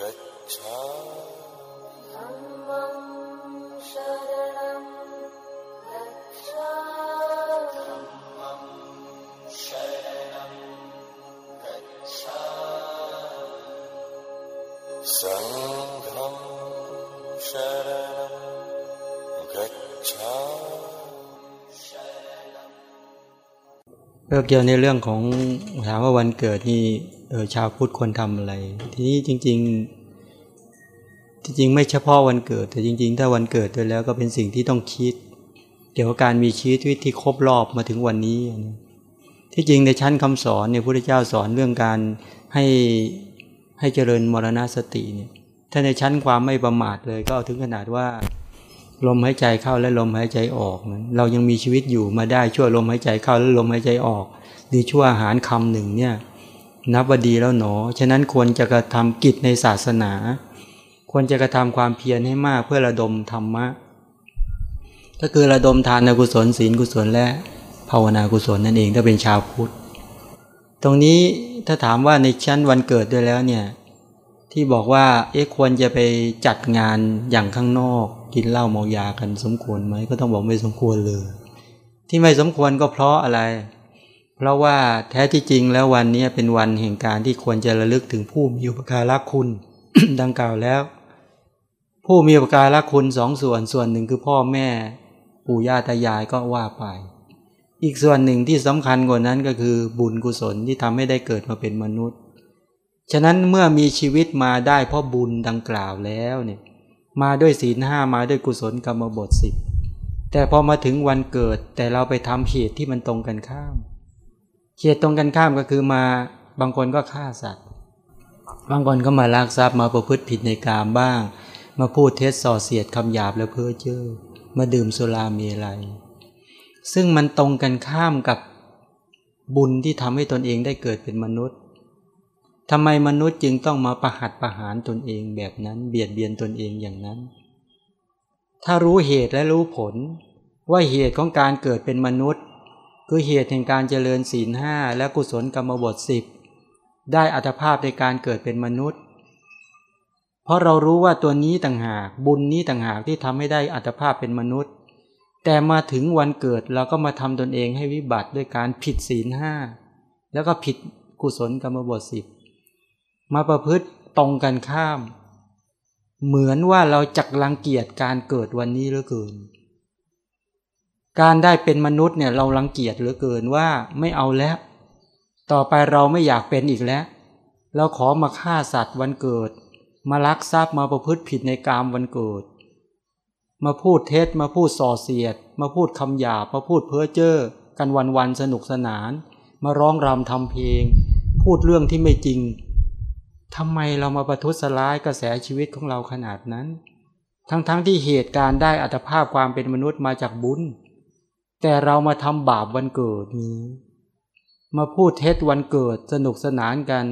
गच्छ गच्छा धरण सङ्घं शर गच्छ ก็เกี่ยวในเรื่องของถามว่าวันเกิดนี่เออชาวพุทธควรทำอะไร ทีนี้จริง ๆ จริงๆ ไม่เฉพาะวันเกิด แต่จริง ๆ ถ้าวันเกิดไปแล้วก็เป็นสิ่งที่ต้องคิด เกี่ยวกับการมีชีวิตที่ครบรอบมาถึงวันนี้ ที่จริงในชั้นคำสอนเนี่ยพระพุทธเจ้าสอนเรื่องการให้ให้เจริญมรณสติเนี่ยถ้าในชั้นความไม่ประมาทเลยก็ถึงขนาดว่า ลมหายใจเข้าและลมหายใจออกนะเรายังมีชีวิตอยู่มาได้ช่วยลมหายใจเข้าและลมหายใจออกหรือชั่วอาหารคำหนึ่งเนี่ยนับว่าดีแล้วหนอ ฉะนั้นควรจะกระทำกิจในศาสนา ควรจะกระทำความเพียรให้มากเพื่อระดมธรรมะ ก็คือระดมทานกุศลศีลกุศลและภาวนากุศลนั่นเองถ้าเป็นชาวพุทธ ตรงนี้ถ้าถามว่าในชั้นวันเกิดด้วยแล้วเนี่ย ที่บอกว่า เอ๊ะควรจะไปจัดงานอย่างข้างนอก กินเหล้าเมายากันสมควรไหมก็ต้องบอกไม่สมควรเลย ที่ไม่สมควรก็เพราะอะไร เพราะว่าแท้ที่จริงแล้ววันนี้เป็นวันแห่งการที่ควรจะระลึกถึงผู้มีอุปการะคุณ ดังกล่าวแล้ว ผู้มีอุปการะคุณสองส่วนส่วนหนึ่งคือพ่อแม่ ปู่ย่าตายายก็ว่าไป อีกส่วนหนึ่งที่สำคัญกว่านั้นก็คือบุญกุศลที่ทำให้ได้เกิดมาเป็นมนุษย์ ฉะนั้นเมื่อมีชีวิตมาได้เพราะบุญดังกล่าวแล้วเนี่ยมาด้วยศีลห้ามาด้วยกุศลกรรมบทสิบแต่พอมาถึงวันเกิด แต่เราไปทำเหตุที่มันตรงกันข้ามเหตุตรงกันข้ามก็คือมาบางคนก็ฆ่าสัตว์ บางคนก็มาลักทรัพย์มาประพฤติผิดในกามบ้าง มาพูดเท็จส่อเสียดคำหยาบและเพ้อเจ้อมาดื่มสุรามีอะไรซึ่งมันตรงกันข้ามกับบุญที่ทำให้ตนเองได้เกิดเป็นมนุษย์ ทำไมมนุษย์จึงต้องมาประหัตประหารตนเองแบบนั้น เบียดเบียนตนเองอย่างนั้น ถ้ารู้เหตุและรู้ผล ว่าเหตุของการเกิดเป็นมนุษย์ คือเหตุแห่งการเจริญศีลห้าและกุศลกรรมบทสิบได้อัตภาพในการเกิดเป็นมนุษย์ เพราะเรารู้ว่าตัวนี้ต่างหาก บุญนี้ต่างหากที่ทำให้ได้อัตภาพเป็นมนุษย์ แต่มาถึงวันเกิดเราก็มาทำตนเองให้วิบัติด้วยการผิดศีลห้าแล้วก็ผิดกุศลกรรมบทสิบ มาประพฤติตรงกันข้าม เหมือนว่าเราจักรังเกียจการเกิดวันนี้เหลือเกิน การได้เป็นมนุษย์เนี่ยเรารังเกียจเหลือเกินว่าไม่เอาแล้ว ต่อไปเราไม่อยากเป็นอีกแล้ว เราขอมาฆ่าสัตว์วันเกิด มาลักทรัพย์มาประพฤติผิดในกามวันเกิด มาพูดเท็จมาพูดส่อเสียด มาพูดคำหยาบมาพูดเพ้อเจ้อกันวันวันสนุกสนาน มาร้องรำทำเพลง พูดเรื่องที่ไม่จริง ทำไมเรามาประทุษร้ายกระแสชีวิตของเราขนาดนั้น ทั้งๆทที่เหตุการณ์ได้อัตภาพความเป็นมนุษย์มาจากบุญ แต่เรามาทำบาปวันเกิดนี้ มาพูดเท็จวันเกิดสนุกสนานกัน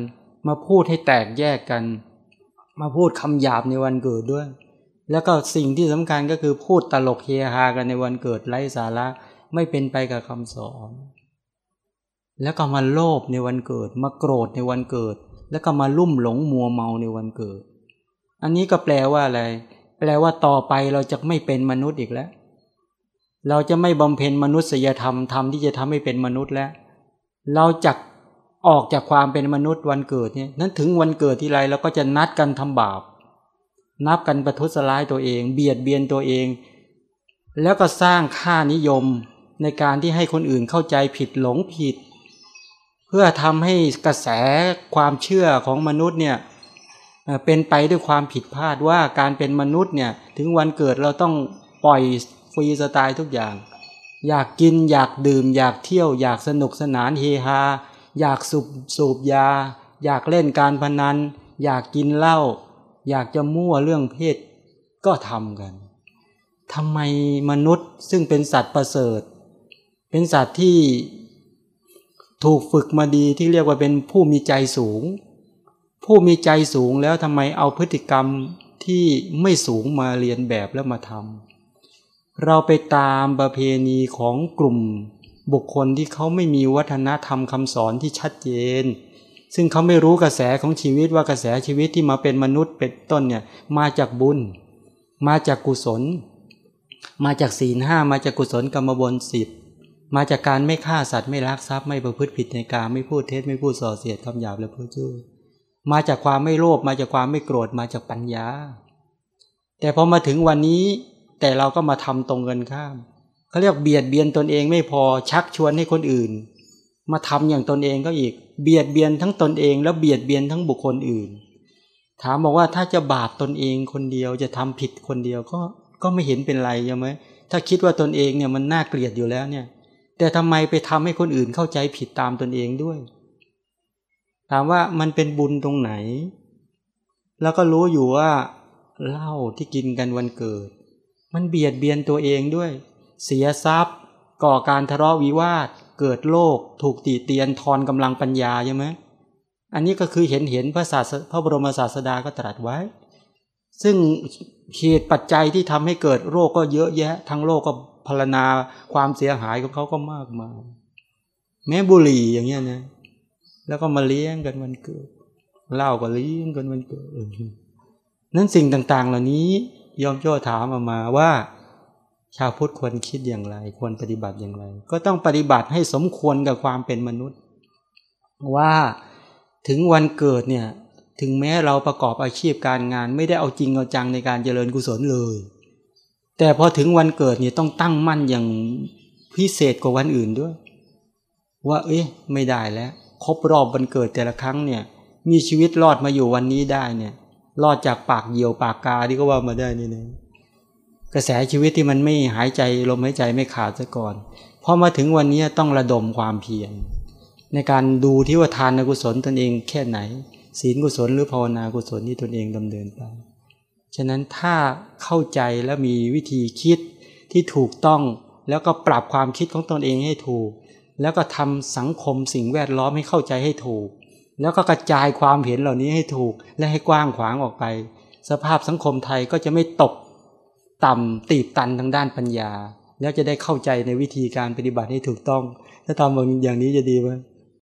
มาพูดให้แตกแยกกัน มาพูดคำหยาบในวันเกิดด้วย แล้วก็สิ่งที่สำคัญก็คือพูดตลกเฮฮากันในวันเกิดไร้สาระไม่เป็นไปกับคำสอน แล้วก็มาโลภในวันเกิด มาโกรธในวันเกิด แล้วก็มาลุ่มหลงมัวเมาในวันเกิด อันนี้ก็แปลว่าอะไร แปลว่าต่อไปเราจะไม่เป็นมนุษย์อีกแล้ว เราจะไม่บำเพ็ญมนุษยธรรมธรรมที่จะทำให้เป็นมนุษย์แล้ว เราจะออกจากความเป็นมนุษย์วันเกิดเนี่ยนั้นถึงวันเกิดที่ไรเราก็จะนัดกันทำบาป นับกันประทุษร้ายตัวเอง เบียดเบียนตัวเอง แล้วก็สร้างค่านิยมในการที่ให้คนอื่นเข้าใจผิดหลงผิด เพื่อทำให้กระแสความเชื่อของมนุษย์เนี่ยเป็นไปด้วยความผิดพลาดว่าการเป็นมนุษย์เนี่ยถึงวันเกิดเราต้องปล่อยฟรีสไตล์ทุกอย่าง อยากกินอยากดื่ม อยากเที่ยว อยากสนุกสนานเฮฮาอยากสูบสูบยา อยากเล่นการพนัน อยากกินเหล้าอยากจะมั่วเรื่องเพศก็ทำกันทำไมมนุษย์ซึ่งเป็นสัตว์ประเสริฐ เป็นสัตว์ที่ ถูกฝึกมาดีที่เรียกว่าเป็นผู้มีใจสูง ผู้มีใจสูงแล้วทำไมเอาพฤติกรรมที่ไม่สูงมาเรียนแบบแล้วมาทำเราไปตามประเพณีของกลุ่มบุคคลที่เขาไม่มีวัฒนธรรมคำสอนที่ชัดเจน ซึ่งเขาไม่รู้กระแสของชีวิตว่ากระแสชีวิตที่มาเป็นมนุษย์เป็นต้นเนี่ยมาจากบุญ มาจากกุศล มาจากศีลห้ามาจากกุศลกรรมบนสิบ มาจากการไม่ฆ่าสัตว์ไม่ลักทรัพย์ไม่ประพฤติผิดในการไม่พูดเท็จไม่พูดส่อเสียดคำหยาบและพูดจื้อมาจากความไม่โลภมาจากความไม่โกรธมาจากปัญญา แต่พอมาถึงวันนี้ แต่เราก็มาทำตรงกันข้ามเขาเรียกเบียดเบียนตนเองไม่พอชักชวนให้คนอื่น มาทำอย่างตนเองก็อีก เบียดเบียนทั้งตนเองแล้วเบียดเบียนทั้งบุคคลอื่น ถามบอกว่าถ้าจะบาปตนเองคนเดียวจะทำผิดคนเดียวก็ก็ไม่เห็นเป็นไรใช่ไหมถ้าคิดว่าตนเองเนี่ยมันน่าเกลียดอยู่แล้วเนี่ย แต่ทำไมไปทำให้คนอื่นเข้าใจผิดตามตนเองด้วย ถามว่ามันเป็นบุญตรงไหน แล้วก็รู้อยู่ว่าเหล้าที่กินกันวันเกิด มันเบียดเบียนตัวเองด้วย เสียทรัพย์ ก่อการทะเลาะวิวาท เกิดโรคถูกตีเตียนทอนกำลังปัญญาใช่ไหมอันนี้ก็คือเห็นเห็นพระศาสพระบรมศาสดาก็ตรัสไว้ ซึ่งเหตุปัจจัยที่ทำให้เกิดโรคก็เยอะแยะ ทั้งโลกก็ พรรณนาความเสียหายของเขาก็มากมายแม้บุหรี่อย่างเงี้ยนะ แล้วก็มาเลี้ยงกันวันเกิดเล้าก็เลี้ยงกันวันเกิดนั้นสิ่งต่าง ๆ เหล่านี้ยอมโจ้ถามมามาว่า ชาวพุทธควรคิดอย่างไร ควรปฏิบัติอย่างไร ก็ต้องปฏิบัติให้สมควรกับความเป็นมนุษย์ ว่าถึงวันเกิดเนี่ย ถึงแม้เราประกอบอาชีพการงาน ไม่ได้เอาจริงเอาจังในการเจริญกุศลเลย แต่พอถึงวันเกิดเนี่ยต้องตั้งมั่นอย่างพิเศษกว่าวันอื่นด้วย ว่า เอ๊ะไม่ได้แล้ว ครบรอบวันเกิดแต่ละครั้งเนี่ย มีชีวิตรอดมาอยู่วันนี้ได้เนี่ย รอดจากปากเหยี่ยวปากกาที่ก็ว่ามาได้นี่นะกระแสชีวิตที่มันไม่หายใจลมหายใจไม่ขาดซะก่อนพอมาถึงวันนี้ต้องระดมความเพียรในการดูที่ว่าทานกุศลตนเองแค่ไหน ศีลกุศลหรือภาวนากุศลที่ตนเองดำเนินไป ฉะนั้นถ้าเข้าใจและมีวิธีคิดที่ถูกต้อง แล้วก็ปรับความคิดของตนเองให้ถูก แล้วก็ทำสังคมสิ่งแวดล้อมให้เข้าใจให้ถูก แล้วก็กระจายความเห็นเหล่านี้ให้ถูกและให้กว้างขวางออกไป สภาพสังคมไทยก็จะไม่ตกต่ำตีบตันทางด้านปัญญา แล้วจะได้เข้าใจในวิธีการปฏิบัติให้ถูกต้อง ถ้าทำอย่างนี้จะดีไหม